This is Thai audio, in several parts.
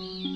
ข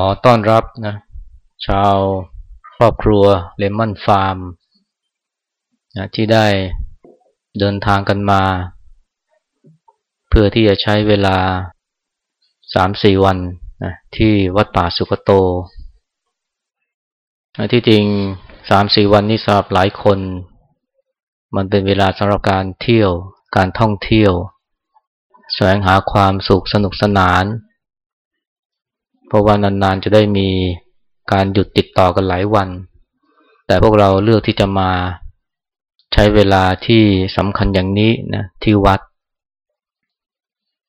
อต้อนรับนะชาวครอบครัวเลมอนฟาร์มนะที่ได้เดินทางกันมา เพื่อที่จะใช้เวลาสามสี่วันนะที่วัดป่าสุกโตนะที่จริงสามสี่วันนี้สำหรับหลายคน มันเป็นเวลาสำหรับการเที่ยวการท่องเที่ยว แสวงหาความสุขสนุกสนานเราะว่านานๆจะได้มีการหยุดติดต่อกันหลายวัน แต่พวกเราเลือกที่จะมาใช้เวลาที่สำคัญอย่างนี้นะที่วัด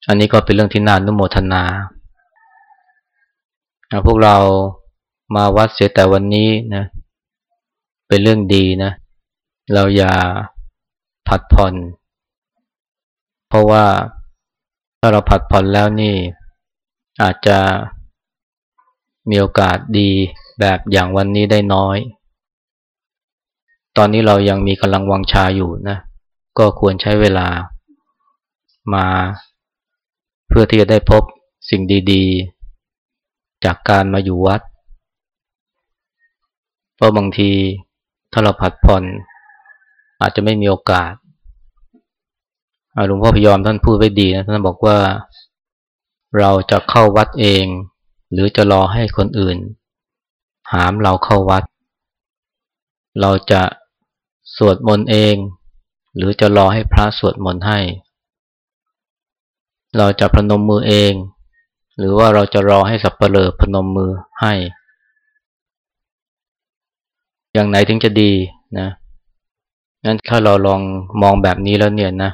อันนี้ก็เป็นเรื่องที่น่านุโมทนา พวกเรามาวัดเสียแต่วันนี้นะ เป็นเรื่องดีนะ เราอย่าผัดผ่อน เพราะว่าถ้าเราผัดผ่อนแล้วนี่ อาจจะ มีโอกาสดีแบบอย่างวันนี้ได้น้อย ตอนนี้เรายังมีกำลังวังชาอยู่นะ ก็ควรใช้เวลามา เพื่อที่จะได้พบสิ่งดีๆ จากการมาอยู่วัด เพราะบางทีถ้าเราผัดผ่อน อาจจะไม่มีโอกาสหลวงพ่อพยอมท่านพูดไว้ดีนะ ท่านบอกว่าเราจะเข้าวัดเอง หรือจะรอให้คนอื่น หามเราเข้าวัด เราจะสวดมนต์เอง หรือจะรอให้พระสวดมนต์ให้ เราจะพนมมือเอง หรือว่าเราจะรอให้สับเปลอพนมมือให้ อย่างไหนถึงจะดีนะงั้นถ้าเราลองมองแบบนี้แล้วเนี่ยนะ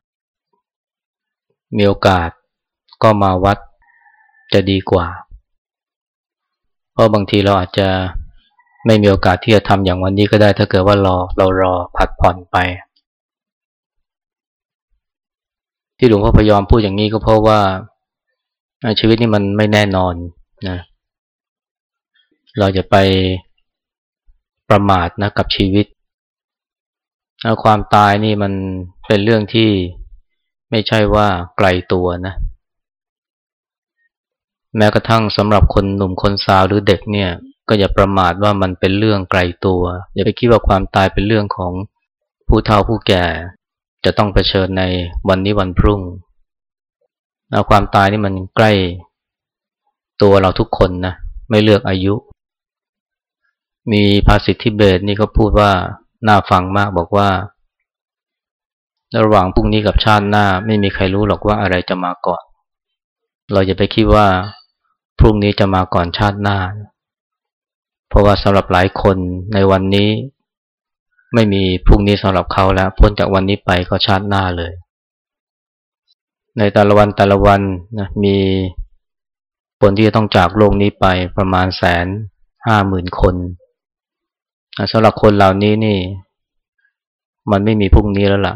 มีโอกาสก็มาวัดจะดีกว่า เพราะบางทีเราอาจจะไม่มีโอกาสที่จะทำอย่างวันนี้ก็ได้ ถ้าเกิดว่ารอเรารอผัดผ่อนไป ที่หลวงพ่อพยอมพูดอย่างนี้ก็เพราะว่าชีวิตนี่มันไม่แน่นอนนะเราจะไปประมาทนะกับชีวิตความตายนี่มันเป็นเรื่องที่ไม่ใช่ว่าไกลตัวนะ แม้กระทั่งสำหรับคนหนุ่มคนสาวหรือเด็กเนี่ย ก็อย่าประมาทว่ามันเป็นเรื่องไกลตัว อย่าไปคิดว่าความตายเป็นเรื่องของผู้เฒ่าผู้แก่ จะต้องเผชิญในวันนี้วันพรุ่งความตายนี่มันใกล้ตัวเราทุกคนนะไม่เลือกอายุ มีภาษิตทิเบตนี่เขาพูดว่าน่าฟังมากบอกว่า ระหว่างพรุ่งนี้กับชาติหน้า ไม่มีใครรู้หรอกว่าอะไรจะมาก่อน เราอย่าไปคิดว่า พรุ่งนี้จะมาก่อนชาติหน้า เพราะว่าสำหรับหลายคนในวันนี้ ไม่มีพรุ่งนี้สำหรับเขาแล้ว พ้นจากวันนี้ไปก็ชาติหน้าเลย ในแต่ละวันแต่ละวันนะมีคนที่จะต้องจากโลกนี้ไปประมาณแสนห้าหมื่นคนสำหรับคนเหล่านี้นี่ มันไม่มีพรุ่งนี้แล้วล่ะ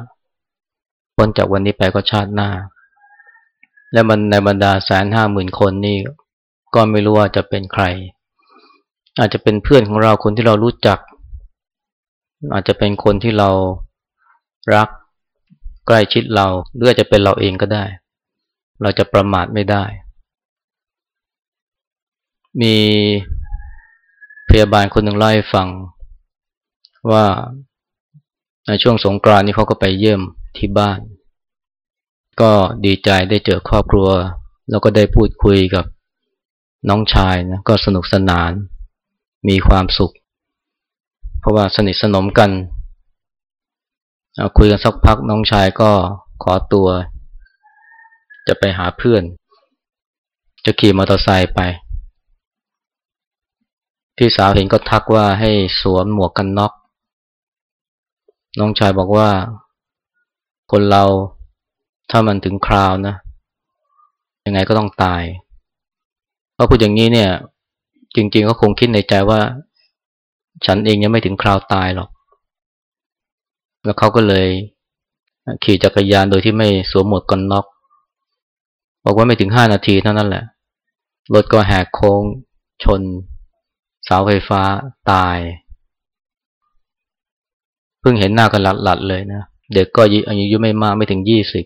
พ้นจากวันนี้ไปก็ชาติหน้า และมันในบรรดาแสนห้าหมื่นคนนี่ ก็ไม่รู้ว่าจะเป็นใคร อาจจะเป็นเพื่อนของเราคนที่เรารู้จัก อาจจะเป็นคนที่เรารักใกล้ชิดเราหรืออาจจะเป็นเราเองก็ได้ เราจะประมาทไม่ได้ มีพยาบาลคนหนึ่งเล่าให้ฟังว่าในช่วงสงกรานนี้เขาก็ไปเยี่ยมที่บ้าน ก็ดีใจได้เจอครอบครัว แล้วก็ได้พูดคุยกับ น้องชายนะก็สนุกสนาน มีความสุข เพราะว่าสนิทสนมกันคุยกันสักพักน้องชายก็ขอตัว จะไปหาเพื่อน จะขี่มอเตอร์ไซค์ไป พี่สาวเห็นก็ทักว่าให้สวมหมวกกันน็อก น้องชายบอกว่า คนเราถ้ามันถึงคราวนะ ยังไงก็ต้องตาย พอพูดอย่างนี้เนี่ย จริงๆก็คงคิดในใจว่า ฉันเองยังไม่ถึงคราวตายหรอก แล้วเขาก็เลยขี่จักรยานโดยที่ไม่สวมหมวกกันน็อกบอกว่าไม่ถึงห้านาทีเท่านั้นแหละ รถก็แหกโค้ง ชน เสาไฟฟ้าตาย เพิ่งเห็นหน้ากันหลัดๆเลยนะ เด็กก็อายุไม่มากไม่ถึงยี่สิบ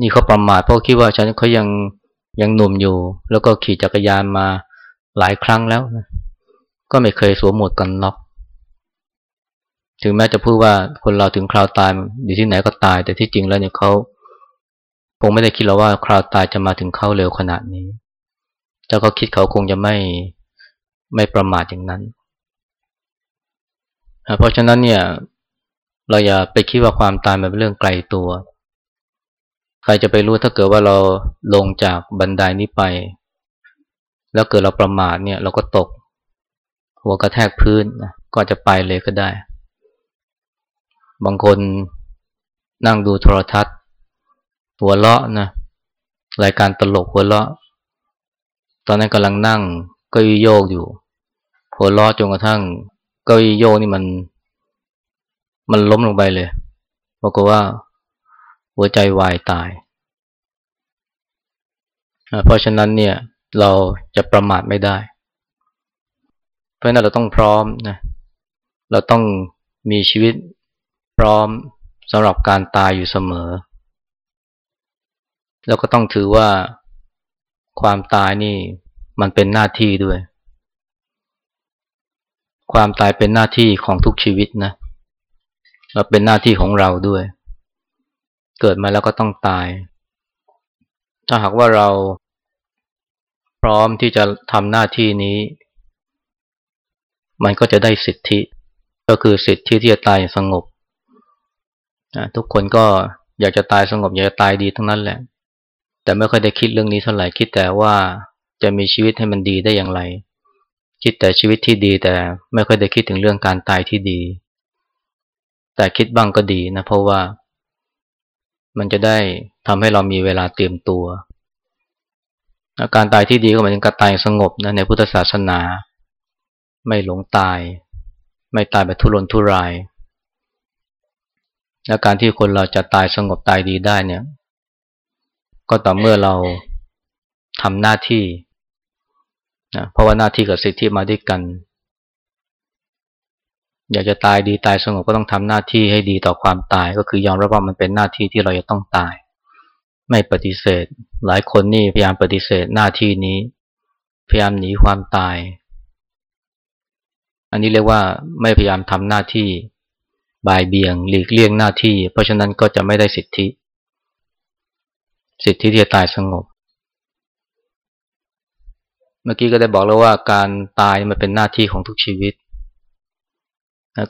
นี่เขาประมาทเพราะคิดว่าฉันเขายัง ยังหนุ่มอยู่ แล้วก็ขี่จักรยานมาหลายครั้งแล้วนะก็ไม่เคยสวมหมวกกันน็อกถึงแม้จะพูดว่าคนเราถึงคราวตายอยู่ที่ไหนก็ตาย แต่ที่จริงแล้วเนี่ยเขาคงไม่ได้คิดหรอกว่าคราวตายจะมาถึงเขาเร็วขนาดนี้เจ้าก็คิดเขาคงจะไม่ไม่ประมาทอย่างนั้น เพราะฉะนั้นเนี่ย เราอย่าไปคิดว่าความตายมันเป็นเรื่องไกลตัว ใครจะไปรู้ถ้าเกิดว่าเราลงจากบันไดนี้ไป แล้วเกิดเราประมาทเนี่ย เราก็ตก หัวกระแทกพื้นนะก็จะไปเลยก็ได้ บางคนนั่งดูโทรทัศน์ หัวเราะนะรายการตลกหัวเราะ ตอนนั้นกำลังนั่งก็ยโยกอยู่ หัวเราะจนกระทั่งก้าอี้โยกนี่มัน มันล้มลงไปเลยบอกว่า หัวใจวายตาย เพราะฉะนั้นเนี่ยเราจะประมาทไม่ได้ เพราะนั้นเราต้องพร้อมนะ เราต้องมีชีวิตพร้อมสำหรับการตายอยู่เสมอ แล้วก็ต้องถือว่าความตายนี่มันเป็นหน้าที่ด้วย ความตายเป็นหน้าที่ของทุกชีวิตนะเราเป็นหน้าที่ของเราด้วย เกิดมาแล้วก็ต้องตาย ถ้าหากว่าเราพร้อมที่จะทำหน้าที่นี้ มันก็จะได้สิทธิ ก็คือสิทธิที่จะตายสงบทุกคนก็อยากจะตายสงบ อยากจะตายดีทั้งนั้นแหละ แต่ไม่ค่อยได้คิดเรื่องนี้เท่าไหร่คิดแต่ว่าจะมีชีวิตให้มันดีได้อย่างไร คิดแต่ชีวิตที่ดีแต่ไม่ค่อยได้คิดถึงเรื่องการตายที่ดี แต่คิดบ้างก็ดีนะเพราะว่า มันจะได้ทำให้เรามีเวลาเตรียมตัวการตายที่ดีก็หมายถึงการตายสงบนะในพุทธศาสนา ไม่หลงตาย ไม่ตายแบบทุรนทุรายและการที่คนเราจะตายสงบตายดีได้เนี่ย ก็ต่อเมื่อเราทำหน้าที่นะเพราะว่าหน้าที่กับสิทธิมาด้วยกัน อยากจะตายดีตายสงบก็ต้องทำหน้าที่ให้ดีต่อความตาย ก็คือยอมรับว่ามันเป็นหน้าที่ที่เราจะต้องตาย ไม่ปฏิเสธ หลายคนนี่พยายามปฏิเสธหน้าที่นี้ พยายามหนีความตาย อันนี้เรียกว่าไม่พยายามทำหน้าที่บายเบี่ยง หลีกเลี่ยงหน้าที่ เพราะฉะนั้นก็จะไม่ได้สิทธิ สิทธิที่จะตายสงบ เมื่อกี้ก็ได้บอกแล้วว่าการตายมันเป็นหน้าที่ของทุกชีวิต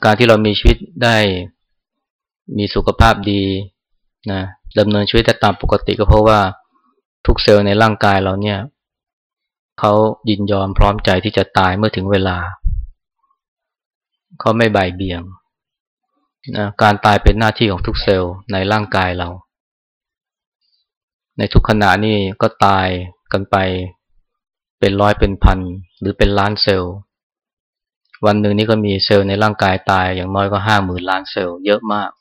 การที่เรามีชีวิตได้มีสุขภาพดีนะดำเนินชีวิตได้ตามปกติก็เพราะว่าทุกเซลล์ในร่างกายเราเนี่ยเขายินยอมพร้อมใจที่จะตายเมื่อถึงเวลา เขาไม่บ่ายเบี่ยงนะการตายเป็นหน้าที่ของทุกเซลล์ในร่างกายเรา ในทุกขณะนี่ก็ตายกันไปเป็นร้อยเป็นพันหรือเป็นล้านเซลล์ วันหนึ่งนี้ก็มีเซลล์ในร่างกายตายอย่างน้อยก็ห้าหมื่นล้านเซลล์เยอะมาก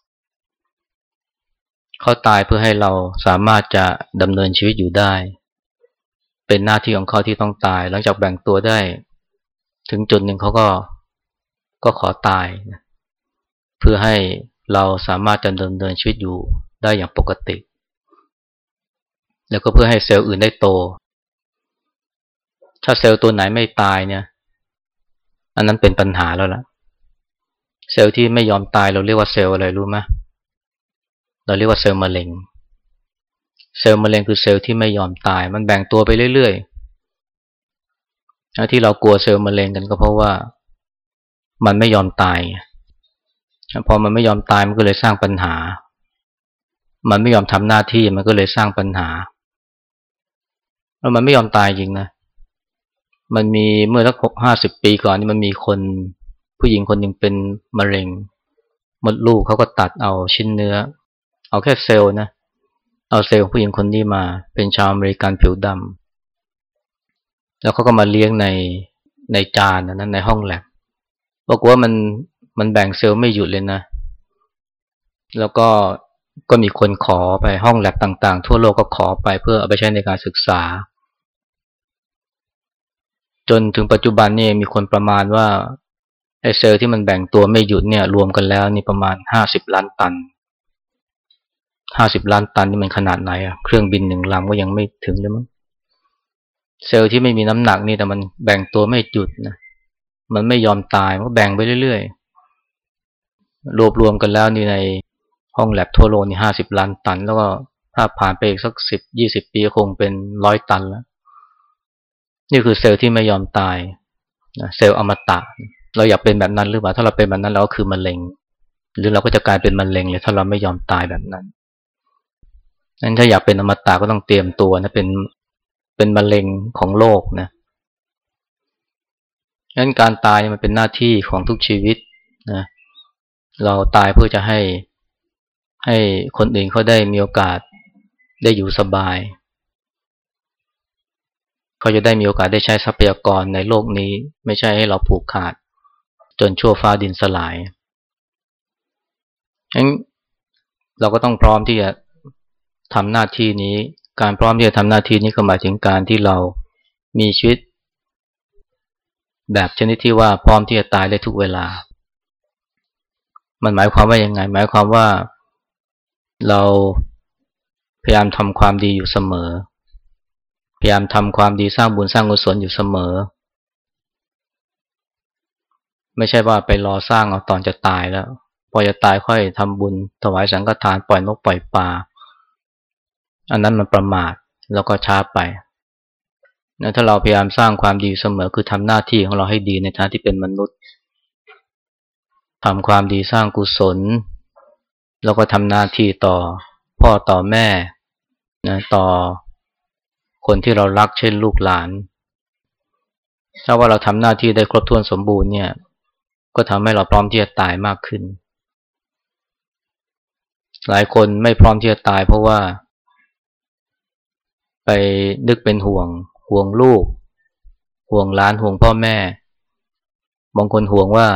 เขาตายเพื่อให้เราสามารถจะดำเนินชีวิตอยู่ได้ เป็นหน้าที่ของเขาที่ต้องตาย หลังจากแบ่งตัวได้ ถึงจุดหนึ่งเขาก็ก็ขอตาย เพื่อให้เราสามารถจะดำเนินชีวิตอยู่ได้อย่างปกติ แล้วก็เพื่อให้เซลล์อื่นได้โต ถ้าเซลล์ตัวไหนไม่ตายเนี่ย อันนั้นเป็นปัญหาแล้วล่ะ เซลล์ที่ไม่ยอมตายเราเรียกว่าเซลล์อะไรรู้ไหมเราเรียกว่าเซลล์มะเร็ง เซลล์มะเร็งคือเซลล์ที่ไม่ยอมตาย มันแบ่งตัวไปเรื่อยๆที่เรากลัวเซลล์มะเร็งกันก็เพราะว่ามันไม่ยอมตาย พอมันไม่ยอมตายมันก็เลยสร้างปัญหา มันไม่ยอมทำหน้าที่มันก็เลยสร้างปัญหาแล้วมันไม่ยอมตายจริงนะ มันมีเมื่อสักหกห้าสิบปีก่อนนี่มันมีคนผู้หญิงคนหนึ่งเป็นมะเร็งมดลูกเขาก็ตัดเอาชิ้นเนื้อ เอาแค่เซลล์นะ เอาเซลล์ผู้หญิงคนนี้มาเป็นชาวอเมริกันผิวดำแล้วเขาก็มาเลี้ยงในในจานนั้นในห้องแลบบอกว่ามันมันแบ่งเซลล์ไม่หยุดเลยนะ แล้วก็ก็มีคนขอไปห้องแลบต่างๆ ทั่วโลกก็ขอไปเพื่อเอาไปใช้ในการศึกษา จนถึงปัจจุบันนี่มีคนประมาณว่าไอเซลล์ที่มันแบ่งตัวไม่หยุดเนี่ย รวมกันแล้วนี่ประมาณห้าสิบล้านตันห้าสิบล้านตันนี่มันขนาดไหนอะเครื่องบินหนึ่งลำก็ยังไม่ถึงเลยมั้งเซลล์ที่ไม่มีน้ำหนักนี่แต่มันแบ่งตัวไม่หยุดนะมันไม่ยอมตายมันก็แบ่งไปเรื่อยๆรวบรวมกันแล้วนี่ในห้องแลบทั่วโลกนี่ห้าสิบล้านตัน แล้วก็ถ้าผ่านไปอีกสักสิบยี่สิบปีคงเป็นร้อยตันแล้ว นี่คือเซลล์ที่ไม่ยอมตายเซลล์อมตะ เราอยากเป็นแบบนั้นหรือเปล่าถ้าเราเป็นแบบนั้นเราก็คือมะเร็ง หรือเราก็จะกลายเป็นมะเร็งเลยถ้าเราไม่ยอมตายแบบนั้นนั้นถ้าอยากเป็นอมตะก็ต้องเตรียมตัวนะเป็นเป็นมะเร็งของโลกนะงั้นการตายมันเป็นหน้าที่ของทุกชีวิตนะเราตายเพื่อจะให้ให้คนอื่นเขาได้มีโอกาสได้อยู่สบาย เขาจะได้มีโอกาสได้ใช้ทรัพยากรในโลกนี้ ไม่ใช่ให้เราผูกขาด จนชั่วฟ้าดินสลายงั้นเราก็ต้องพร้อมที่จะทำหน้าที่นี้ การพร้อมที่จะทำหน้าที่นี้ก็หมายถึงการที่เรามีชีวิต แบบชนิดที่ว่าพร้อมที่จะตายได้ทุกเวลา มันหมายความว่ายังไง หมายความว่าเราพยายามทำความดีอยู่เสมอ พยายามทำความดีสร้างบุญสร้างกุศลอยู่เสมอ ไม่ใช่ว่าไปรอสร้างเอาตอนจะตายแล้ว พอจะตายค่อยทำบุญ ถวายสังฆทานปล่อยนกปล่อยปลาอันนั้นมันประมาทแล้วก็ช้าไปนะถ้าเราพยายามสร้างความดีเสมอคือทำหน้าที่ของเราให้ดีในฐานะที่เป็นมนุษย์ทำความดีสร้างกุศล แล้วก็ทำหน้าที่ต่อพ่อต่อแม่นะต่อ คนที่เรารักเช่นลูกหลาน ถ้าว่าเราทำหน้าที่ได้ครบถ้วนสมบูรณ์เนี่ย ก็ทำให้เราพร้อมที่จะตายมากขึ้น หลายคนไม่พร้อมที่จะตายเพราะว่า ไปนึกเป็นห่วง ห่วงลูก ห่วงหลานห่วงพ่อแม่ บางคนห่วงว่า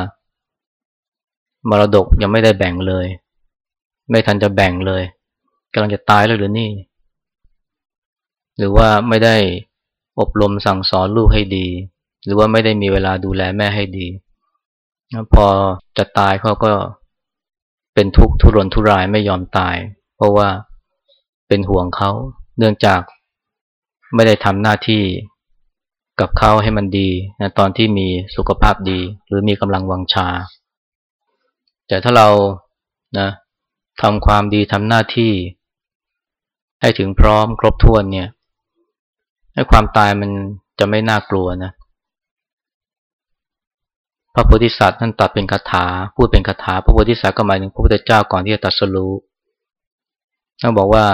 มรดกยังไม่ได้แบ่งเลย ไม่ทันจะแบ่งเลยกำลังจะตายแล้วหรือนี่ หรือว่าไม่ได้อบรมสั่งสอนลูกให้ดี หรือว่าไม่ได้มีเวลาดูแลแม่ให้ดี พอจะตายเขาก็เป็นทุกข์ทุรนทุรายไม่ยอมตาย เพราะว่าเป็นห่วงเขาเนื่องจากไม่ได้ทำหน้าที่กับเขาให้มันดีนะตอนที่มีสุขภาพดี หรือมีกำลังวังชา แต่ถ้าเรานะทำความดีทำหน้าที่ ให้ถึงพร้อมครบถ้วนเนี่ย ให้ความตายมันจะไม่น่ากลัวนะ พระโพธิสัตว์ท่านตัดเป็นคาถา พูดเป็นคาถา พระโพธิสัตว์ก็หมายถึงพระพุทธเจ้าก่อนที่จะตัดสรู้ท่านบอกว่า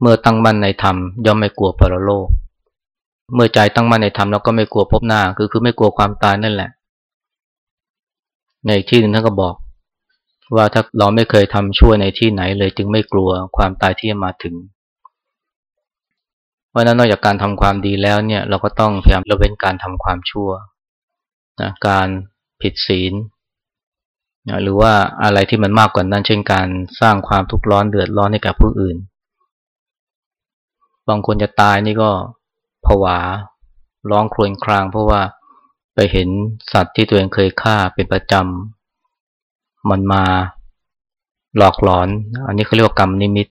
เมื่อตั้งมั่นในธรรมย่อมไม่กลัวปรโลก เมื่อใจตั้งมั่นในธรรมแล้วก็ไม่กลัวพบหน้า คือคือไม่กลัวความตายนั่นแหละ ในที่หนึ่งท่านก็บอก ว่าถ้าเราไม่เคยทำชั่วในที่ไหนเลย จึงไม่กลัวความตายที่จะมาถึง เพราะนั้นนอกจากการทำความดีแล้วเนี่ยเราก็ต้องพยายามละเว้นการทำความชั่วนะการผิดศีลนะหรือว่าอะไรที่มันมากกว่านั้นเช่นการสร้างความทุกข์ร้อนเดือดร้อนให้กับผู้อื่น บางคนจะตายนี่ก็ผวาร้องครวญครางเพราะว่าไปเห็นสัตว์ที่ตัวเองเคยฆ่าเป็นประจำมันมาหลอกหลอน อันนี้เขาเรียกว่ากรรมนิมิต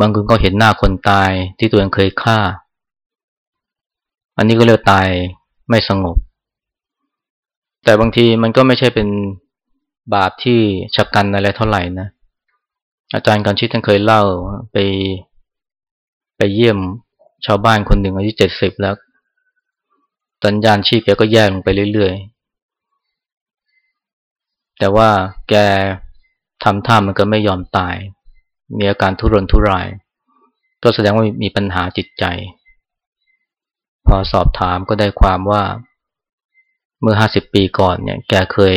บางคนก็เห็นหน้าคนตายที่ตัวเองเคยฆ่า อันนี้ก็เรียกตายไม่สงบ แต่บางทีมันก็ไม่ใช่เป็นบาปที่ชักกันอะไรเท่าไหร่นะ อาจารย์กันชิดท่านเคยเล่าไปไปเยี่ยมชาวบ้านคนหนึ่งอายุเจ็ดสิบแล้วตัญญาณชีพแกก็แย่ลงไปเรื่อยๆ แต่ว่าแกทำท่ามันก็ไม่ยอมตาย มีอาการทุรนทุราย ก็แสดงว่ามีปัญหาจิตใจ พอสอบถามก็ได้ความว่า เมื่อห้าสิบปีก่อนเนี่ยแกเคย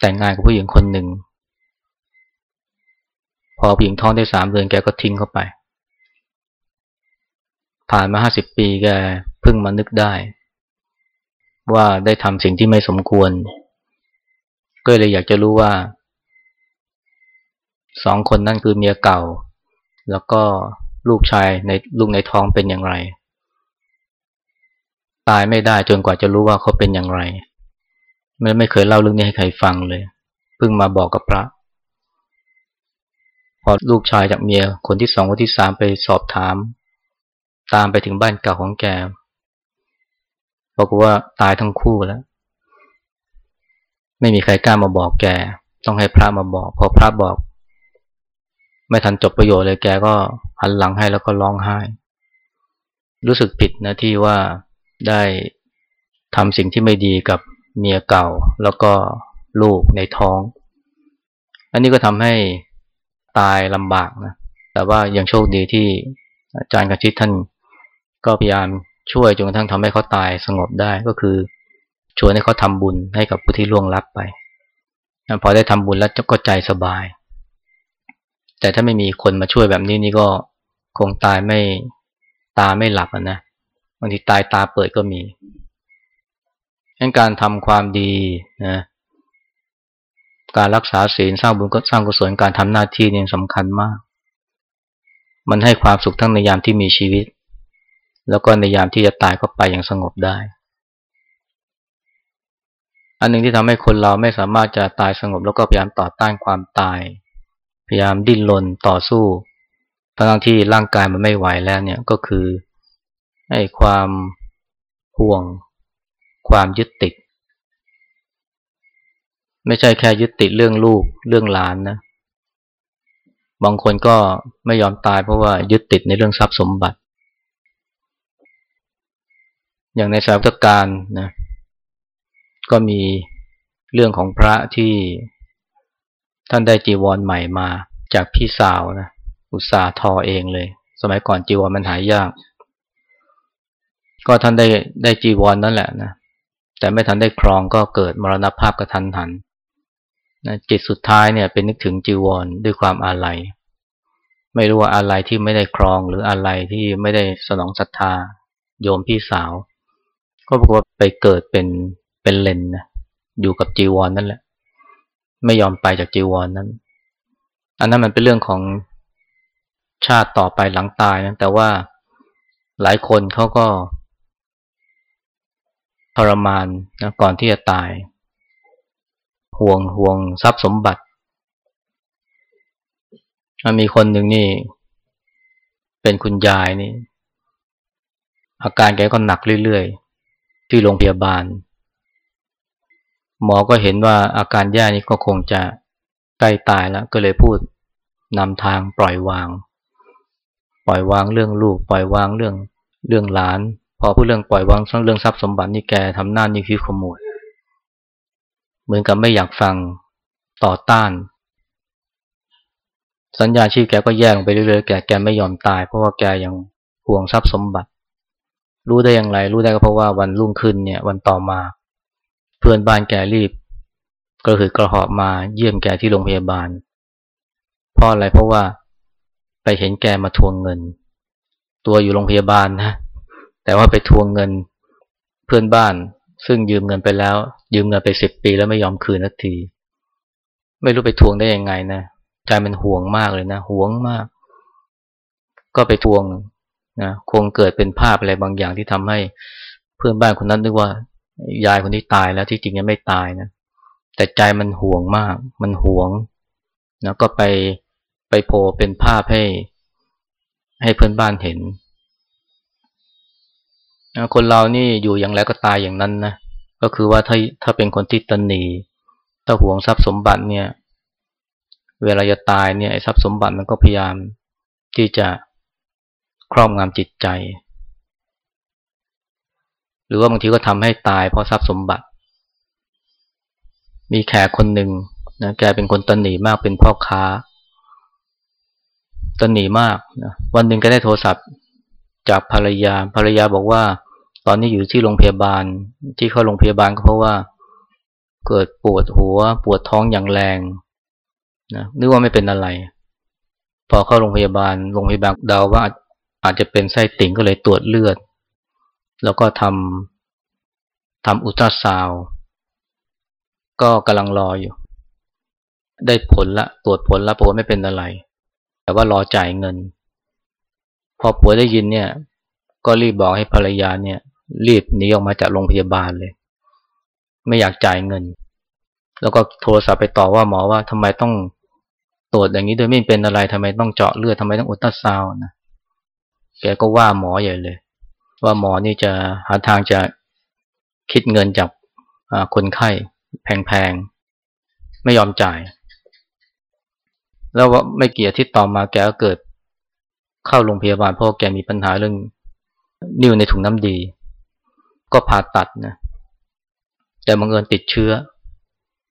แต่งงานกับผู้หญิงคนหนึ่ง พอผู้หญิงท้องได้สามเดือนแกก็ทิ้งเข้าไป ผ่านมาห้าสิบปีแกเพิ่งมานึกได้ ว่าได้ทำสิ่งที่ไม่สมควร ก็เลยอยากจะรู้ว่า สองคนนั่นคือเมียเก่า แล้วก็ลูกชายในลูกในท้องเป็นอย่างไร ตายไม่ได้จนกว่าจะรู้ว่าเขาเป็นอย่างไรไม่ไม่เคยเล่าเรื่องนี้ให้ใครฟังเลย เพิ่งมาบอกกับพระ พอลูกชายจากเมียคนที่สองคนที่สามไปสอบถาม ตามไปถึงบ้านเก่าของแกบอกว่าตายทั้งคู่แล้ว ไม่มีใครกล้ามาบอกแก ต้องให้พระมาบอก พอพระบอก ไม่ทันจบประโยชน์เลยแกก็หันหลังให้แล้วก็ร้องไห้ รู้สึกผิดนะที่ว่าได้ทำสิ่งที่ไม่ดีกับเมียเก่า แล้วก็ลูกในท้อง อันนี้ก็ทำให้ตายลำบากนะแต่ว่ายังโชคดีที่อาจารย์กชิตท่านก็พยายามช่วยจนกระทั่งทำให้เขาตายสงบได้ก็คือชวนให้เขาทำบุญให้กับผู้ที่ล่วงลับไป พอได้ทำบุญแล้วก็ใจสบาย แต่ถ้าไม่มีคนมาช่วยแบบนี้นี่ก็คงตายไม่ตาไม่หลับนะบางทีตายตาเปิดก็มีการทำความดีนะการรักษาศีลสร้างบุญก็สร้างกุศลการทำหน้าที่เนี่ยสำคัญมาก มันให้ความสุขทั้งในยามที่มีชีวิต แล้วก็ในยามที่จะตายก็ไปอย่างสงบได้ อันหนึ่งที่ทำให้คนเราไม่สามารถจะตายสงบแล้วก็พยายามต่อต้านความตาย พยายามดิ้นรนต่อสู้ทั้งที่ร่างกายมันไม่ไหวแล้วเนี่ยก็คือไอ้ความห่วง ความยึดติด ไม่ใช่แค่ยึดติดเรื่องลูกเรื่องหลานนะบางคนก็ไม่ยอมตายเพราะว่ายึดติดในเรื่องทรัพย์สมบัติ อย่างในสายพุทธการนะก็มีเรื่องของพระที่ ท่านได้จีวรใหม่มาจากพี่สาวนะอุตสาทอเองเลย สมัยก่อนจีวรมันหายาก ก็ท่านได้ได้จีวรนนั่นแหละนะแต่ไม่ทันได้ครองก็เกิดมรณภาพกระทันหันนะจิตสุดท้ายเนี่ยเป็นนึกถึงจีวรด้วยความอาลัยไม่รู้ว่าอะไรที่ไม่ได้ครองหรืออะไรที่ไม่ได้สนองศรัทธาโยมพี่สาว ก็บอกว่าไปเกิดเป็นเป็นเลนนะอยู่กับจีวรนนั่นแหละ ไม่ยอมไปจากจีวรนนั้น อันนั้นมันเป็นเรื่องของชาติต่อไปหลังตายนะแต่ว่าหลายคนเขาก็ทรมานนะก่อนที่จะตาย ห่วงห่วงทรัพย์สมบัติ มีคนหนึ่งนี่ เป็นคุณยายนี่ อาการแกก็หนักเรื่อยๆ ที่โรงพยาบาล หมอก็เห็นว่าอาการแย่นี้ก็คงจะใกล้ตายแล้ว ก็เลยพูดนำทางปล่อยวาง ปล่อยวางเรื่องลูก ปล่อยวางเรื่องเรื่องหลาน พอพูดเรื่องปล่อยวางเรื่องทรัพย์สมบัตินี่แกทำหน้านี่คิ้วขมวดเหมือนกับไม่อยากฟังต่อต้าน สัญญาชีพแกก็แย่งไปเรื่อยๆแกแกไม่ยอมตาย เพราะว่าแกยังห่วงทรัพย์สมบัติ รู้ได้อย่างไร รู้ได้ก็เพราะว่าวันรุ่งขึ้นเนี่ย วันต่อมา เพื่อนบ้านแกรีบ ก็คือกระหอบมาเยี่ยมแกที่โรงพยาบาล เพราะอะไรเพราะว่าไปเห็นแกมาทวงเงิน ตัวอยู่โรงพยาบาลนะ แต่ว่าไปทวงเงินเพื่อนบ้าน ซึ่งยืมเงินไปแล้ว ยืมเงินไปสิบปีแล้วไม่ยอมคืนนาที ไม่รู้ไปทวงได้ยังไงนะใจมันห่วงมากเลยนะห่วงมาก ก็ไปทวงนะคงเกิดเป็นภาพอะไรบางอย่างที่ทำให้เพื่อนบ้านคนนั้นนึกว่า ยายคนนี้ตายแล้วที่จริงยังไม่ตายนะแต่ใจมันห่วงมาก มันห่วงแล้วก็ไปไปโผล่เป็นภาพให้ ให้เพื่อนบ้านเห็นคนเรานี่อยู่อย่างไรก็ตายอย่างนั้นนะก็คือว่าถ้าถ้าเป็นคนที่ตนหนีถ้าห่วงทรัพย์สมบัติเนี่ย เวลาจะตายเนี่ยทรัพย์สมบัติมันก็พยายามที่จะครอบงำจิตใจ หรือว่าบางทีก็ทำให้ตายเพราะทรัพย์สมบัติ มีแขกคนหนึ่งนะแกเป็นคนตนหนีมากเป็นพ่อค้าตนีมากนะวันหนึ่งก็ได้โทรศัพท์จากภรรยาภรรยาบอกว่า ตอนนี้อยู่ที่โรงพยาบาลที่เข้าโรงพยาบาลก็เพราะว่า เกิดปวดหัว ปวดท้องอย่างแรงนะนึกว่าไม่เป็นอะไร พอเข้าโรงพยาบาลโรงพยาบาลเดาว่าอาจจะเป็นไส้ติ่งก็เลยตรวจเลือด แล้วก็ทำทำอุตราซาวก็กำลังรออยู่ ได้ผลละตรวจผลละปรากฏไม่เป็นอะไร แต่ว่ารอจ่ายเงิน พอผัวได้ยินเนี่ย ก็รีบบอกให้ภรรยาเนี่ย รีบหนีออกมาจากโรงพยาบาลเลย ไม่อยากจ่ายเงิน แล้วก็โทรศัพท์ไปต่อว่าหมอว่าทำไมต้องตรวจอย่างนี้โดยไม่เป็นอะไรทำไมต้องเจาะเลือดทำไมต้องอุลตราซาวนะแกก็ว่าหมอใหญ่เลย ว่าหมอนี่จะหาทางจะคิดเงินจากคนไข้แพงๆ ไม่ยอมจ่าย แล้วว่าไม่กี่อาทิตย์ต่อมาแกก็เกิดเข้าโรงพยาบาลเพราะแกมีปัญหาเรื่องนิ้วในถุงน้ำดี ก็ผ่าตัดนะแต่บังเอิญติดเชื้อ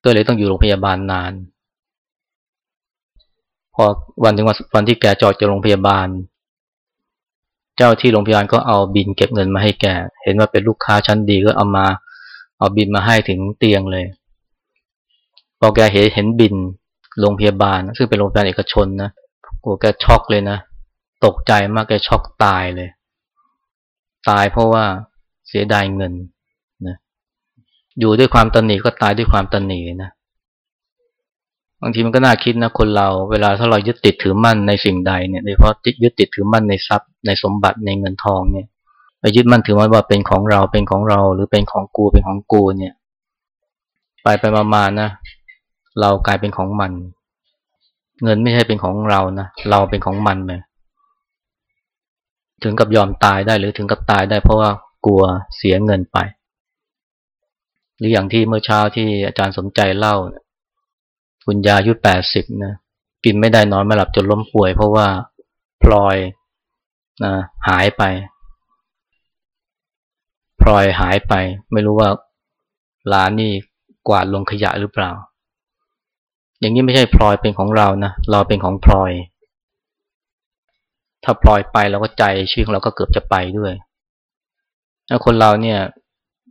ก็เลยต้องอยู่โรงพยาบาลนาน พอวันถึงวันที่แกจอดจากโรงพยาบาล เจ้าที่โรงพยาบาลก็เอาบินเก็บเงินมาให้แก เห็นว่าเป็นลูกค้าชั้นดีก็เอามา เอาบินมาให้ถึงเตียงเลย พอแกเห็นเห็นบินโรงพยาบาล ซึ่งเป็นโรงพยาบาลเอกชนนะโอ้แกช็อกเลยนะ ตกใจมากแกช็อกตายเลย ตายเพราะว่าเสียดายเงินนะอยู่ด้วยความตนหนีก็ตายด้วยความตนหนีนะ บางทีมันก็น่าคิดนะคนเราเวลาถ้าเรายึดติดถือมั่นในสิ่งใดเนี่ยโดยเฉพาะยึดติดถือมั่นในทรัพย์ในสมบัติในเงินทองเนี่ยไปยึดมั่นถือมั่นว่าเป็นของเราเป็นของเรา หรือเป็นของกูเป็นของกูเนี่ย ไปไปมาๆนะเรากลายเป็นของมัน เงินไม่ใช่เป็นของเรานะเราเป็นของมันเลยถึงกับยอมตายได้หรือถึงกับตายได้เพราะว่ากลัวเสียเงินไป หรืออย่างที่เมื่อเช้าที่อาจารย์สมใจเล่า คุณยาอายุแปดสิบนะกินไม่ได้นอนไม่หลับจนล้มป่วย เพราะว่าพลอยนะหายไป พลอยหายไป ไม่รู้ว่าหลานนี่กวาดลงขยะหรือเปล่า อย่างนี้ไม่ใช่พลอยเป็นของเรานะเราเป็นของพลอย ถ้าพลอยไปเราก็ใจชื่อของเราก็เกือบจะไปด้วยถ้าคนเราเนี่ย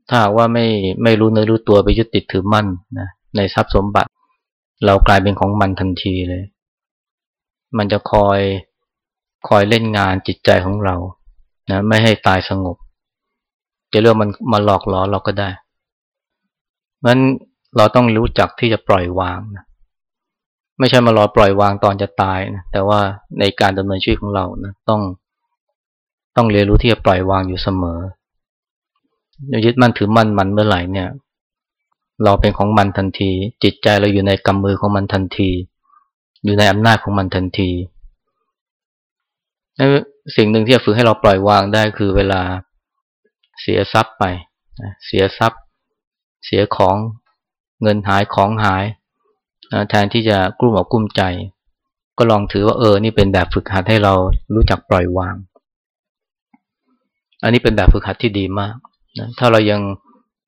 ถ้าว่าไม่ไม่รู้เนื้อรู้ตัวไปยึดติดถือมั่นนะในทรัพย์สมบัติ เรากลายเป็นของมันทันทีเลย มันจะคอยคอยเล่นงานจิตใจของเรานะไม่ให้ตายสงบ จะเรื่องมันมาหลอกล้อเราก็ได้งั้นเราต้องรู้จักที่จะปล่อยวางนะไม่ใช่มารอปล่อยวางตอนจะตายนะแต่ว่าในการดำเนินชีวิตของเรานะต้องต้องเรียนรู้ที่จะปล่อยวางอยู่เสมอยึดมั่นถือมั่นมันเมื่อไหร่เนี่ย เราเป็นของมันทันที จิตใจเราอยู่ในกำมือของมันทันที อยู่ในอำนาจของมันทันทีสิ่งหนึ่งที่จะฝึกให้เราปล่อยวางได้คือเวลาเสียทรัพย์ไป เสียทรัพย์ เสียของเงินหายของหาย แทนที่จะกลุ้มอกกลุ้มใจ ก็ลองถือว่าเออ นี่เป็นแบบฝึกหัดให้เรารู้จักปล่อยวาง อันนี้เป็นแบบฝึกหัดที่ดีมากนะถ้าเรายัง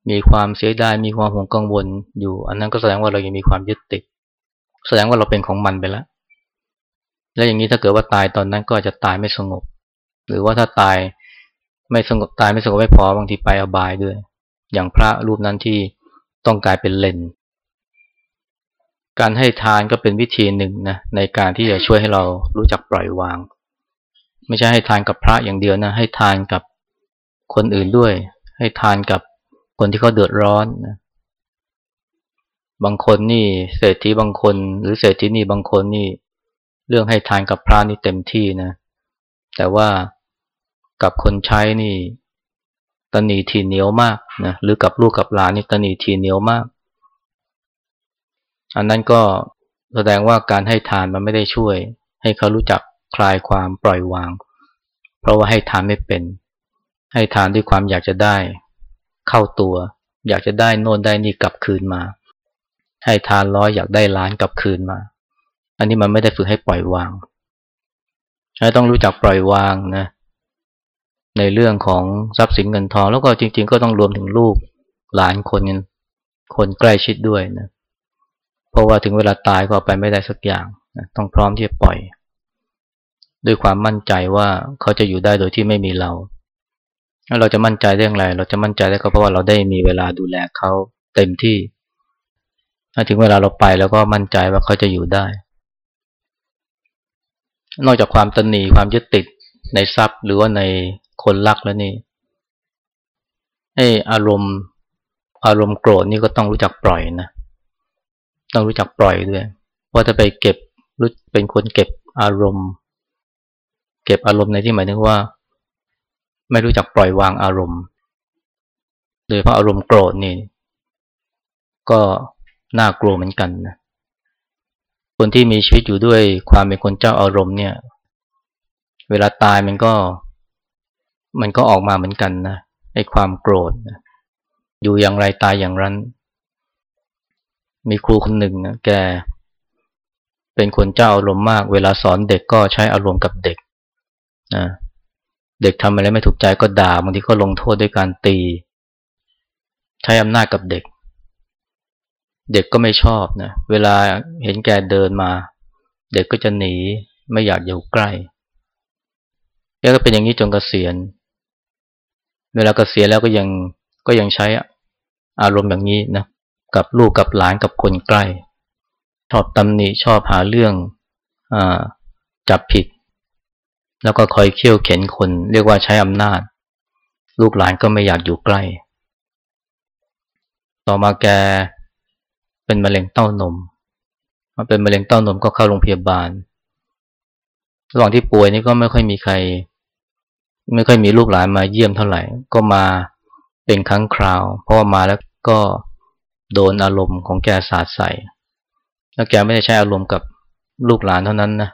มีความเสียดายมีความห่วงกังวลอยู่ อันนั้นก็แสดงว่าเรายังมีความยึดติด แสดงว่าเราเป็นของมันไปแล้ว แล้วอย่างนี้ถ้าเกิดว่าตายตอนนั้นก็จะตายไม่สงบ หรือว่าถ้าตายไม่สงบตายไม่สงบไม่พอบางทีไปอบายด้วย อย่างพระรูปนั้นที่ต้องกลายเป็นเลนการให้ทานก็เป็นวิธีหนึ่งนะในการที่จะช่วยให้เรารู้จักปล่อยวาง ไม่ใช่ให้ทานกับพระอย่างเดียวนะให้ทานกับคนอื่นด้วย ให้ทานกับ คนที่เขาเดือดร้อนนะบางคนนี่เศรษฐีบางคน หรือเศรษฐีนี่บางคนนี่ เรื่องให้ทานกับพระนี่เต็มที่นะ แต่ว่ากับคนใช้นี่ตนีทีเหนียวมากนะหรือกับลูกกับหลานนี่ตนีทีเหนียวมาก อันนั้นก็แสดงว่าการให้ทานมันไม่ได้ช่วย ให้เขารู้จักคลายความปล่อยวาง เพราะว่าให้ทานไม่เป็น ให้ทานด้วยความอยากจะได้ เข้าตัว อยากจะได้โน่นได้นี่กลับคืนมา ให้ทานร้อยอยากได้ล้านกลับคืนมา อันนี้มันไม่ได้ฝึกให้ปล่อยวางต้องรู้จักปล่อยวางนะ ในเรื่องของทรัพย์สินเงินทอง แล้วก็จริง ๆ ก็ต้องรวมถึงลูกหลานคนคนใกล้ชิดด้วยนะ เพราะว่าถึงเวลาตายก็ไปไม่ได้สักอย่างนะต้องพร้อมที่จะปล่อย ด้วยความมั่นใจว่าเขาจะอยู่ได้โดยที่ไม่มีเรา เราจะมั่นใจเรื่องอะไร เราจะมั่นใจได้ก็เพราะว่าเราได้มีเวลาดูแลเขาเต็มที่ ถ้าถึงเวลาเราไปแล้วก็มั่นใจว่าเขาจะอยู่ได้ นอกจากความตนหนีความยึดติดในทรัพย์ หรือว่าในคนรักแล้วนี่ไออารมณ์ อารมณ์โกรธนี่ก็ต้องรู้จักปล่อยนะ ต้องรู้จักปล่อยด้วย ว่าถ้าไปเก็บรู้เป็นคนเก็บอารมณ์ เก็บอารมณ์ในที่หมายถึงว่า ไม่รู้จักปล่อยวางอารมณ์ โดยเพราะอารมณ์โกรธนี่ ก็น่ากลัวเหมือนกันนะคนที่มีชีวิตอยู่ด้วยความเป็นคนเจ้าอารมณ์เนี่ย เวลาตายมันก็ มันก็ออกมาเหมือนกันนะไอ้ความโกรธนะอยู่อย่างไรตายอย่างนั้น มีครูคนหนึ่งนะแกเป็นคนเจ้าอารมณ์มาก เวลาสอนเด็กก็ใช้อารมณ์กับเด็กนะ เด็กทำอะไรไม่ถูกใจก็ด่าบางทีก็ลงโทษด้วยการตี ใช้อำนาจกับเด็ก เด็กก็ไม่ชอบนะเวลาเห็นแกเดินมา เด็กก็จะหนีไม่อยากอยู่ใกล้แกก็เป็นอย่างนี้จนกเกษียณ เวลาเกษียณแล้วก็ยังก็ยังใช้อารมณ์อย่างนี้นะกับลูกกับหลานกับคนใกล้ ชอบตำหนิชอบหาเรื่องอจับผิด แล้วก็คอยเคี่ยวเข็นคน เรียกว่าใช้อำนาจ ลูกหลานก็ไม่อยากอยู่ใกล้ ต่อมาแกเป็นมะเร็งเต้านมมาเป็นมะเร็งเต้านมก็เข้าโรงพยาบาล ระหว่างที่ป่วยนี่ก็ไม่ค่อยมีใคร ไม่ค่อยมีลูกหลานมาเยี่ยมเท่าไหร่ ก็มาเป็นครั้งคราว เพราะว่ามาแล้วก็โดนอารมณ์ของแกสาดใส่ แล้วแกไม่ได้ใช้อารมณ์กับลูกหลานเท่านั้นนะ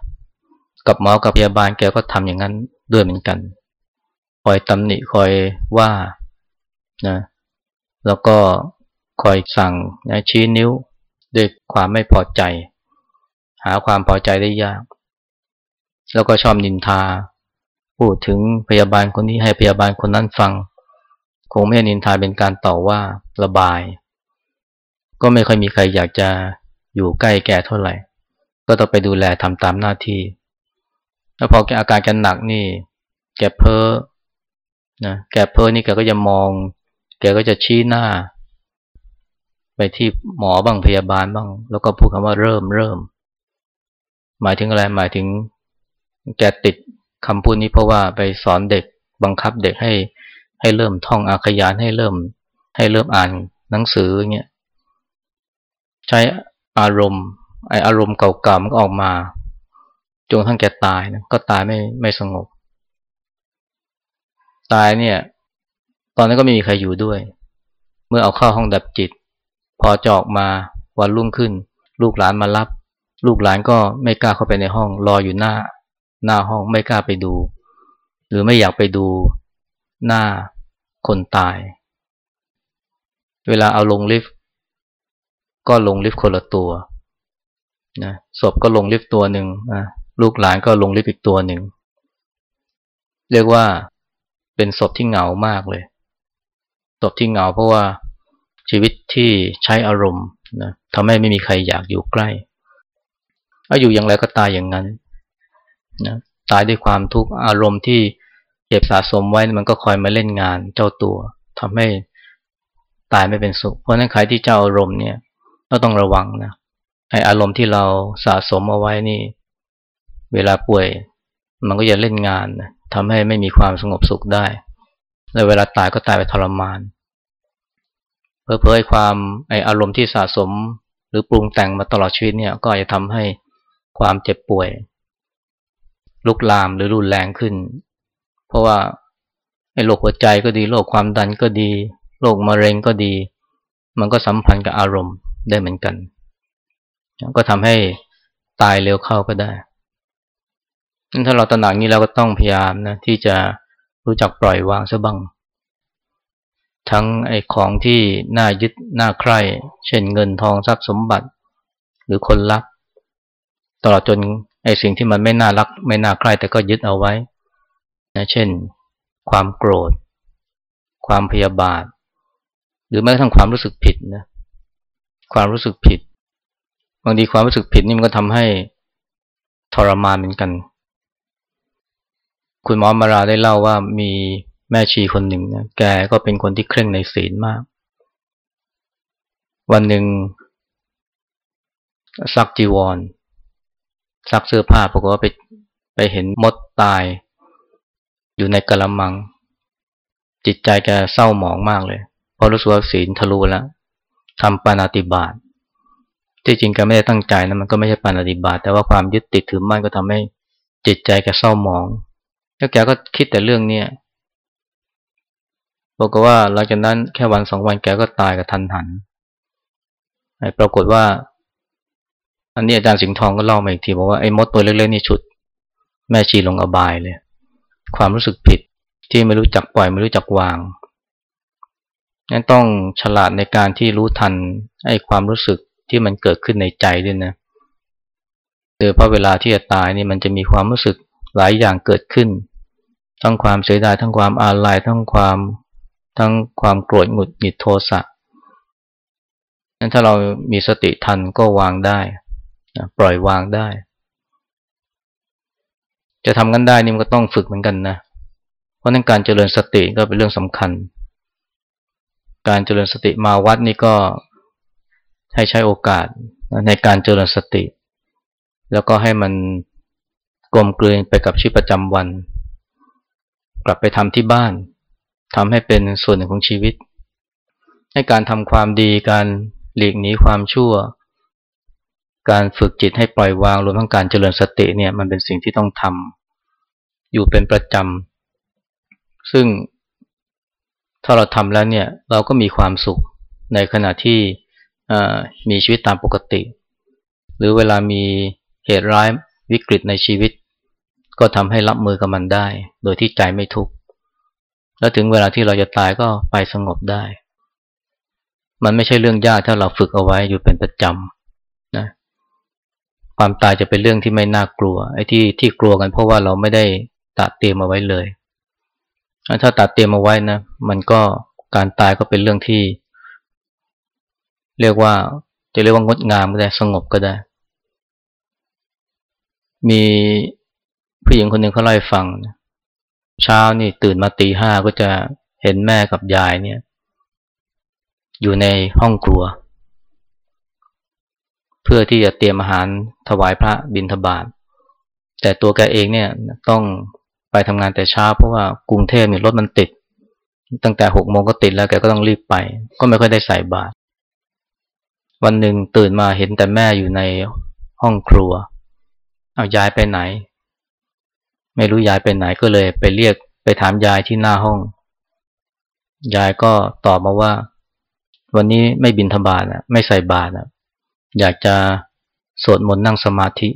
กับหมอกับพยาบาลแกก็ทำอย่างนั้นด้วยเหมือนกัน คอยตำหนิคอยว่านะแล้วก็คอยสั่งนะชี้นิ้วด้วยความไม่พอใจ หาความพอใจได้ยาก แล้วก็ชอบนินทา พูดถึงพยาบาลคนนี้ให้พยาบาลคนนั้นฟัง คงไม่นินทาเป็นการต่อว่าระบาย ก็ไม่ค่อยมีใครอยากจะอยู่ใกล้แกเท่าไหร่ ก็ต้องไปดูแลทำตามหน้าที่ แล้วพอแกอาการแกหนักนี่ แกเพ้อนะแกเพ้อนี่แกก็จะมอง แกก็จะชี้หน้า ไปที่หมอบ้างพยาบาลบ้าง แล้วก็พูดคำว่าเริ่มเริ่ม หมายถึงอะไรหมายถึง แกติดคำพูดนี้เพราะว่าไปสอนเด็กบังคับเด็กให้ให้เริ่มท่องอาขยานให้เริ่ม ให้เริ่มอ่านหนังสือเงี้ยใช้อารมณ์ไออารมณ์เก่าๆมันก็ออกมา จนทั้งแกตายนะก็ตายไม่ไม่สงบ ตายเนี่ย ตอนนั้นก็ไม่มีใครอยู่ด้วย เมื่อเอาเข้าห้องดับจิต พอจอกมาวันรุ่งขึ้น ลูกหลานมารับ ลูกหลานก็ไม่กล้าเข้าไปในห้อง รออยู่หน้า หน้าห้องไม่กล้าไปดู หรือไม่อยากไปดูหน้าคนตาย เวลาเอาลงลิฟต์ก็ลงลิฟต์คนละตัวนะศพก็ลงลิฟต์ตัวหนึ่งนะ ลูกหลานก็ลงลิฟต์อีกตัวหนึ่ง เรียกว่าเป็นศพที่เหงามากเลย ศพที่เหงาเพราะว่าชีวิตที่ใช้อารมณ์นะทำให้ไม่มีใครอยากอยู่ใกล้ถ้าอยู่อย่างไรก็ตายอย่างนั้นนะตายด้วยความทุกข์อารมณ์ที่เก็บสะสมไว้มันก็คอยมาเล่นงานเจ้าตัวทำให้ตายไม่เป็นสุข เพราะนั้นใครที่เจ้าอารมณ์เนี่ยเราต้องระวังนะไออารมณ์ที่เราสะสมเอาไว้นี่ เวลาป่วย มันก็จะเล่นงานนะทำให้ไม่มีความสงบสุขได้ แล้วเวลาตายก็ตายไปทรมาน เพื่อเพื่อความไออารมณ์ที่สะสมหรือปรุงแต่งมาตลอดชีวิตเนี่ย ก็อาจจะทำให้ความเจ็บป่วย ลุกลามหรือรุนแรงขึ้น เพราะว่าไอโรคหัวใจก็ดีโรคความดันก็ดีโรคมะเร็งก็ดี มันก็สัมพันธ์กับอารมณ์ได้เหมือนกัน ก็ทำให้ตายเร็วเข้าก็ได้ ถ้าเราตระหนักนี้เราก็ต้องพยายามนะที่จะรู้จักปล่อยวางซะบ้าง ทั้งไอ้ของที่น่ายึดน่าใคร่เช่นเงินทองทรัพย์สมบัติ หรือคนรัก ตลอดจนไอ้สิ่งที่มันไม่น่ารัก ไม่น่าใคร่แต่ก็ยึดเอาไว้นะเช่น ความโกรธ ความพยาบาท หรือแม้กระทั่งความรู้สึกผิดนะความรู้สึกผิดบางทีความรู้สึกผิดนี่มันก็ทำให้ทรมานเหมือนกัน คุณหมอมาราได้เล่าว่ามีแม่ชีคนหนึ่งนะแกก็เป็นคนที่เคร่งในศีลมาก วันหนึ่งซักจีวรซักเสื้อผ้าปรากฏว่าไปไปเห็นมดตาย อยู่ในกระมัง จิตใจแกเศร้าหมองมากเลยเพราะรู้สึกว่าศีลทะลุแล้วทำปานาติบาตที่จริงแกไม่ได้ตั้งใจนะมันก็ไม่ใช่ปานาติบาตแต่ว่าความยึดติดถือมั่นก็ทำให้จิตใจแกเศร้าหมอง แล้วแกก็คิดแต่เรื่องเนี้ยบอกว่าหลังจากนั้นแค่วันสองวันแกก็ตายกับทันหันปรากฏว่า อันนี้อาจารย์สิงห์ทองก็เล่ามาอีกทีบอกว่าไอ้มดตัวเล็กๆนี่ชุด แม่ชีลงอบายเลย ความรู้สึกผิดที่ไม่รู้จักปล่อยไม่รู้จักวางนั้นต้องฉลาดในการที่รู้ทันไอ้ความรู้สึกที่มันเกิดขึ้นในใจด้วยนะโดยเพราะเวลาที่จะตายนี่มันจะมีความรู้สึก หลายอย่างเกิดขึ้น ทั้งความเสียดายทั้งความอาลัยทั้งความทั้งความโกรธหงุดหงิดโทสะนั้นถ้าเรามีสติทันก็วางได้ปล่อยวางได้ จะทำกันได้นี่มันก็ต้องฝึกเหมือนกันนะเพราะนั้นการเจริญสติก็เป็นเรื่องสำคัญ การเจริญสติมาวัดนี่ก็ให้ใช้โอกาสในการเจริญสติ แล้วก็ให้มัน กลมกลืนไปกับชีวิตประจำวัน กลับไปทำที่บ้านทำให้เป็นส่วนหนึ่งของชีวิต ให้การทำความดีการหลีกหนีความชั่ว การฝึกจิตให้ปล่อยวางรวมทั้งการเจริญสติเนี่ยมันเป็นสิ่งที่ต้องทำอยู่เป็นประจำซึ่งถ้าเราทำแล้วเนี่ยเราก็มีความสุขในขณะที่มีชีวิตตามปกติ หรือเวลามีเหตุร้ายวิกฤตในชีวิต ก็ทำให้รับมือกับมันได้ โดยที่ใจไม่ทุกข์แล้วถึงเวลาที่เราจะตายก็ไปสงบได้ มันไม่ใช่เรื่องยากถ้าเราฝึกเอาไว้อยู่เป็นประจำนะความตายจะเป็นเรื่องที่ไม่น่ากลัวไอ้ที่ที่กลัวกันเพราะว่าเราไม่ได้ตัดเตรียมเอาไว้เลย ถ้าตัดเตรียมเอาไว้นะมันก็การตายก็เป็นเรื่องที่ เรียกว่าจะเรียกว่างดงามก็ได้สงบก็ได้ มี ผู้หญิงคนหนึ่งเขาเล่าให้ฟัง เช้านี่ตื่นมาตีห้าก็จะเห็นแม่กับยายเนี่ย อยู่ในห้องครัว เพื่อที่จะเตรียมอาหารถวายพระบิณฑบาตแต่ตัวแกเองเนี่ยต้องไปทำงานแต่เช้าเพราะว่ากรุงเทพเนี่ยรถมันติด ตั้งแต่หกโมงก็ติดแล้วแกก็ต้องรีบไป ก็ไม่ค่อยได้ใส่บาตรวันหนึ่งตื่นมาเห็นแต่แม่อยู่ในห้องครัว เอายายไปไหน ไม่รู้ยายไปไหนก็เลยไปเรียกไปถามยายที่หน้าห้อง ยายก็ตอบมาว่า วันนี้ไม่บินธบาตนะไม่ใส่บาตรนะอยากจะสวดมนต์นั่งสมาธิ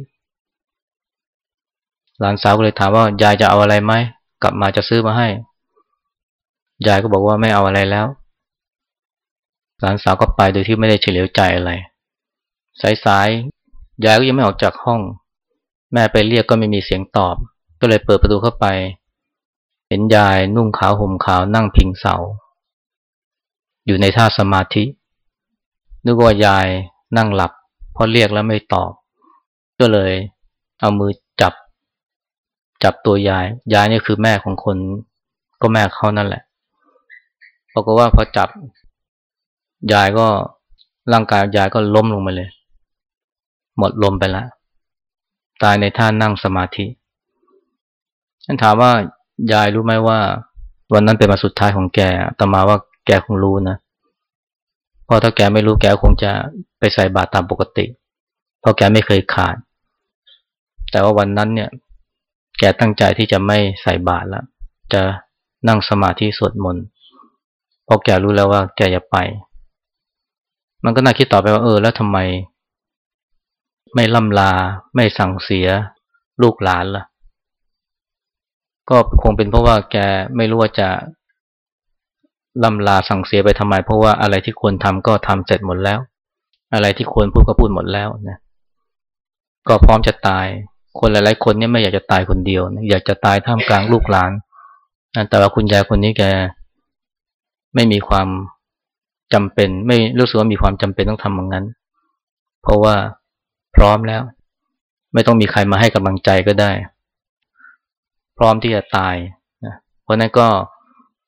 หลานสาวก็เลยถามว่ายายจะเอาอะไรไหมกลับมาจะซื้อมาให้ ยายก็บอกว่าไม่เอาอะไรแล้ว หลานสาวก็ไปโดยที่ไม่ได้เฉลียวใจอะไร สายๆยายก็ยังไม่ออกจากห้อง แม่ไปเรียกก็ไม่มีเสียงตอบ ก็เลยเปิดประตูเข้าไป เห็นยายนุ่งขาวห่มขาวนั่งพิงเสา อยู่ในท่าสมาธิ นึกว่ายายนั่งหลับพราะเรียกแล้วไม่ตอบ ก็เลยเอามือจับ จับตัวยาย ยายนี่คือแม่ของคน ก็แม่เขานั่นแหละบอกฏว่าพอจับ ยายก็ร่างกายยายก็ล้มลงไปเลย หมดลมไปแล้วตายในท่านั่งสมาธิ ฉันถามว่ายายรู้ไหมว่า วันนั้นเป็นมาสุดท้ายของแกต่มาว่าแกคงรู้นะเพราะถ้าแกไม่รู้แกคงจะไปใส่บาตรตามปกติ เพราะแกไม่เคยขาด แต่ว่าวันนั้นเนี่ย แกตั้งใจที่จะไม่ใส่บาตรแล้วจะนั่งสมาธิสวดมนต์เพราะแกรู้แล้วว่าแกจะไป มันก็น่าคิดต่อไปว่าเออ แล้วทำไม ไม่ล่ำลา ไม่สั่งเสียลูกหลานละ่ะ ก็คงเป็นเพราะว่าแกไม่รู้ว่าจะล่ำลาสั่งเสียไปทำไม เพราะว่าอะไรที่ควรทำก็ทำเสร็จหมดแล้ว อะไรที่ควรพูดก็พูดหมดแล้วนะก็พร้อมจะตาย คนหลายๆ คนเนี่ยไม่อยากจะตายคนเดียวนะอยากจะตายท่ามกลางลูกหลานแต่ว่าคุณยายคนนี้แกไม่มีความจำเป็น ไม่รู้สึกว่ามีความจำเป็นต้องทำอย่างนั้น เพราะว่าพร้อมแล้ว ไม่ต้องมีใครมาให้กำลังใจก็ได้ พร้อมที่จะตายนะเพราะนั้นก็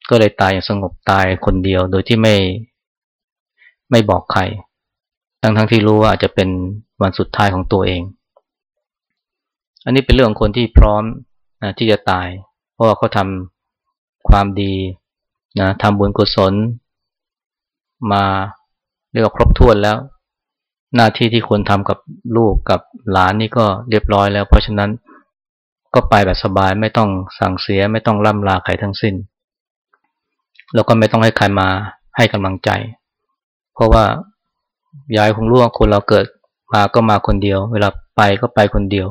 ก็เลยตายอย่างสงบตายคนเดียวโดยที่ไม่ไม่บอกใคร ทั้งทั้งที่รู้ว่าอาจจะเป็นวันสุดท้ายของตัวเอง อันนี้เป็นเรื่องของคนที่พร้อมนะที่จะตาย เพราะว่าเขาทำความดีนะทำบุญกุศล มาเรียกว่าครบถ้วนแล้ว หน้าที่ที่ควรทำกับลูกกับหลานนี่ก็เรียบร้อยแล้ว เพราะฉะนั้น ก็ไปแบบสบายไม่ต้องสั่งเสียไม่ต้องล่ำลาใครทั้งสิ้น แล้วก็ไม่ต้องให้ใครมาให้กำลังใจ เพราะว่ายายคงรู้ว่าคนเราเกิดมาก็มาคนเดียว เวลาไปก็ไปคนเดียว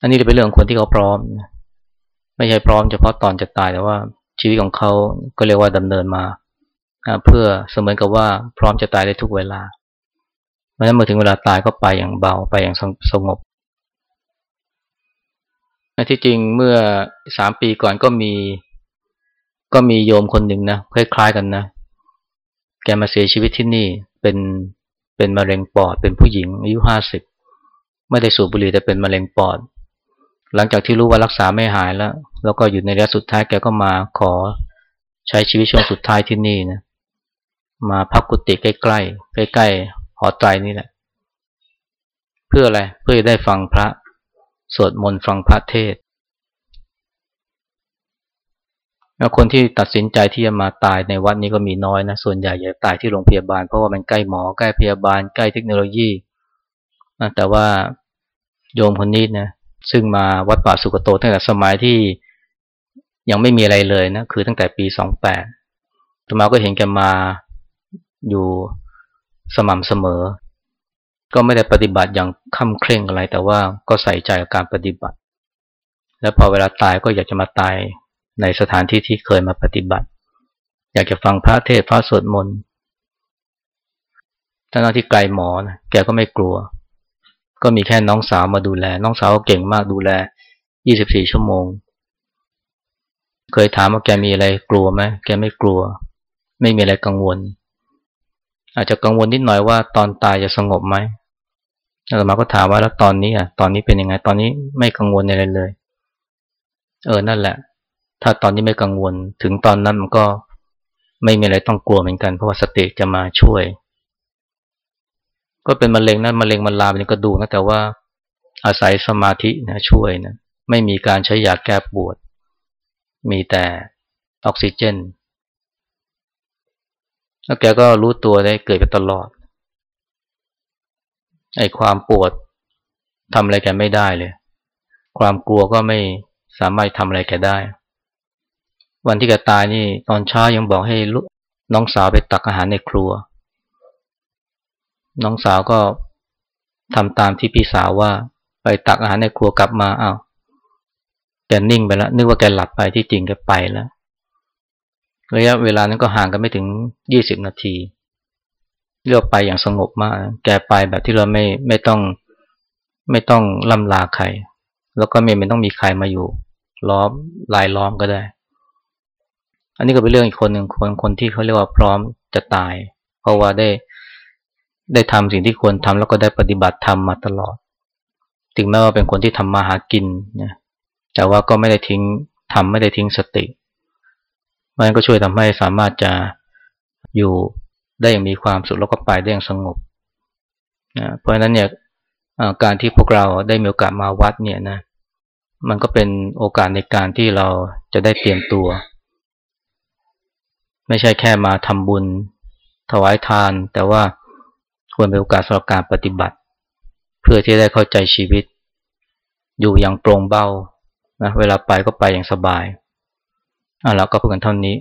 อันนี้จะเป็นเรื่องคนที่เขาพร้อม ไม่ใช่พร้อมเฉพาะตอนจะตายแต่ว่าชีวิตของเขาก็เรียกว่าดำเนินมา เพื่อเสมือนกับว่าพร้อมจะตายได้ทุกเวลาเพราะฉะนั้นเมื่อถึงเวลาตายก็ไปอย่างเบาไปอย่างสงบ ที่จริงเมื่อสามปีก่อนก็มี ก็มีโยมคนหนึ่งนะคล้ายๆกันนะ แกมาเสียชีวิตที่นี่เป็นเป็นมะเร็งปอดเป็นผู้หญิงอายุห้าสิบไม่ได้สูบบุหรี่แต่เป็นมะเร็งปอด หลังจากที่รู้ว่ารักษาไม่หายแล้ว แล้วก็อยู่ในระยะสุดท้ายแกก็มาขอใช้ชีวิตช่วงสุดท้ายที่นี่นะมาพักกุฏิใกล้ๆใกล้ๆหอไตรนี่แหละ เพื่ออะไรเพื่อจะได้ฟังพระ สวดมนต์ฟังพระเทศแล้วคนที่ตัดสินใจที่จะมาตายในวัดนี้ก็มีน้อยนะ ส่วนใหญ่จะตายที่โรงพยาบาล เพราะว่ามันใกล้หมอ ใกล้พยาบาล ใกล้เทคโนโลยี แต่ว่าโยมคนนี้นะซึ่งมาวัดป่าสุกโตตั้งแต่สมัยที่ยังไม่มีอะไรเลยนะ คือตั้งแต่ปีสองแปดตมาก็เห็นแกมาอยู่สม่ำเสมอ ก็ไม่ได้ปฏิบัติอย่างค่ำเคร่งอะไร แต่ว่าก็ใส่ใจกับการปฏิบัติ แล้วพอเวลาตายก็อยากจะมาตายในสถานที่ที่เคยมาปฏิบัติ อยากจะฟังพระเทศพระสวดมนต์ท่านที่ไกลหมอนะแกก็ไม่กลัว ก็มีแค่น้องสาวมาดูแล น้องสาวเก่งมากดูแล 24 ชั่วโมง เคยถามว่าแกมีอะไรกลัวไหมแกไม่กลัว ไม่มีอะไรกังวล อาจจะกังวลนิดหน่อยว่าตอนตายจะสงบไหมแล้วมาก็ถามว่าแล้วตอนนี้อะ ตอนนี้เป็นยังไง ตอนนี้ไม่กังวลอะไรเลย เออ นั่นแหละ ถ้าตอนนี้ไม่กังวล ถึงตอนนั้นมันก็ไม่มีอะไรต้องกลัวเหมือนกัน เพราะว่าสติจะมาช่วย ก็เป็นมะเร็งนะมะเร็งมันลามเป็นกระดูกนะ แต่ว่าอาศัยสมาธินะช่วยนะ ไม่มีการใช้ยาแก้ปวด มีแต่ออกซิเจน แล้วแกก็รู้ตัวได้เกิดไปตลอด ไอ้ความปวดทำอะไรแกไม่ได้เลย ความกลัวก็ไม่สามารถทำอะไรแกได้ วันที่แกตายนี่ตอนเช้ายังบอกให้น้องสาวไปตักอาหารในครัว น้องสาวก็ทำตามที่พี่สาวว่า ไปตักอาหารในครัวกลับมาอ้าวแกนิ่งไปแล้วนึกว่าแกหลับไปที่จริงแกไปแล้ว ระยะเวลานั้นก็ห่างกันไม่ถึงยี่สิบนาที เลือกไปอย่างสงบมาก แกไปแบบที่เราไม่ไม่ต้องไม่ต้องล่ำลาใคร แล้วก็ไม่ไม่ต้องมีใครมาอยู่ ล้อมลายล้อมก็ได้ อันนี้ก็เป็นเรื่องอีกคนหนึ่งคนคนที่เขาเรียกว่าพร้อมจะตาย เพราะว่าได้ได้ทำสิ่งที่ควรทำแล้วก็ได้ปฏิบัติธรรมมาตลอด ถึงแม้ว่าเป็นคนที่ทำมาหากินนะแต่ว่าก็ไม่ได้ทิ้งทำไม่ได้ทิ้งสติ มันก็ช่วยทำให้สามารถจะอยู่ได้อย่างมีความสุขแล้วก็ไปได้อย่างสงบนะเพราะฉะนั้นเนี่ยการที่พวกเราได้มีโอกาสมาวัดเนี่ยนะมันก็เป็นโอกาสในการที่เราจะได้เตรียมตัว ไม่ใช่แค่มาทำบุญถวายทาน แต่ว่าควรเป็นโอกาสสำหรับการปฏิบัติ เพื่อที่ได้เข้าใจชีวิต อยู่อย่างโปร่งเบานะเวลาไปก็ไปอย่างสบาย อะแล้วก็เพื่อกันเท่านี้